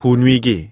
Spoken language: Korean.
분위기